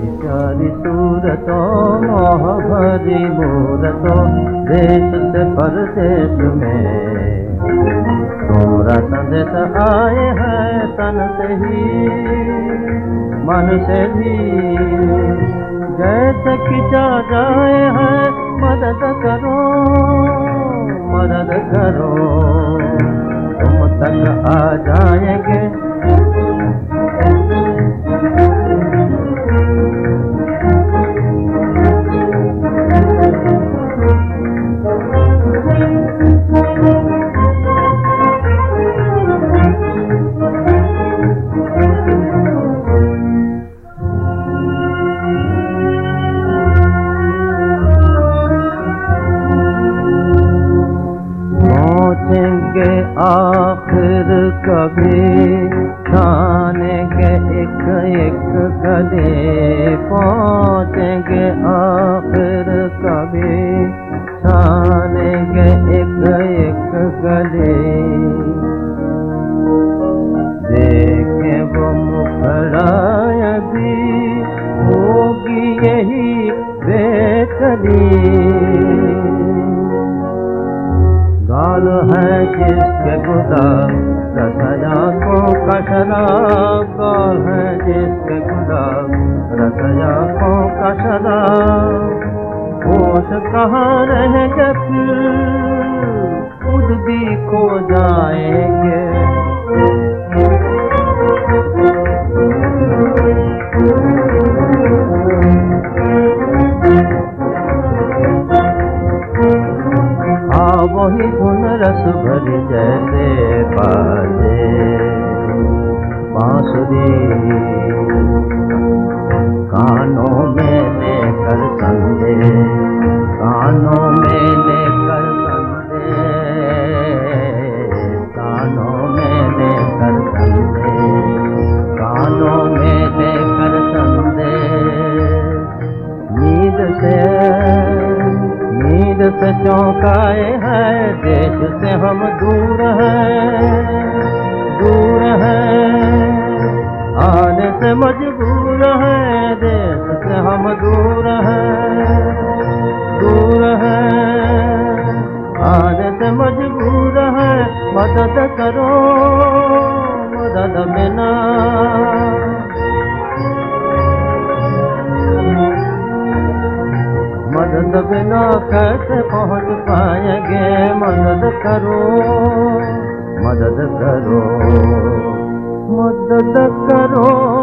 प्यारी सूरतो मोह भरी मूरतो देश से परदेश में। तुमरा संदेश आए हैं तन से ही मन से भी। जैसे खिंचा जाए हैं, मदद करो मदद करो। आखिर कभी छानेंगे एक एक गले पहुँचेंगे। आखिर कभी छानेंगे एक एक गले। देखे वो मुखड़ाया भी होगी यही बेकरी गाल है जिसके गुदा रसया को कशरा गाल है जिसके गुदा रसया को कशरा होश कहाँ रह फिर? खुद भी खो जाएँगे। आ वही रस भर जैसे बाजे बांसुरी। से चौंकाए हैं, देश से हम दूर हैं दूर हैं। आने से मजबूर हैं, देश से हम दूर हैं दूर हैं। आने से मजबूर हैं, मदद करो, मदद बिना मदद बिना कैसे पहुंच पाएंगे मदद करो। मदद करो। मदद करो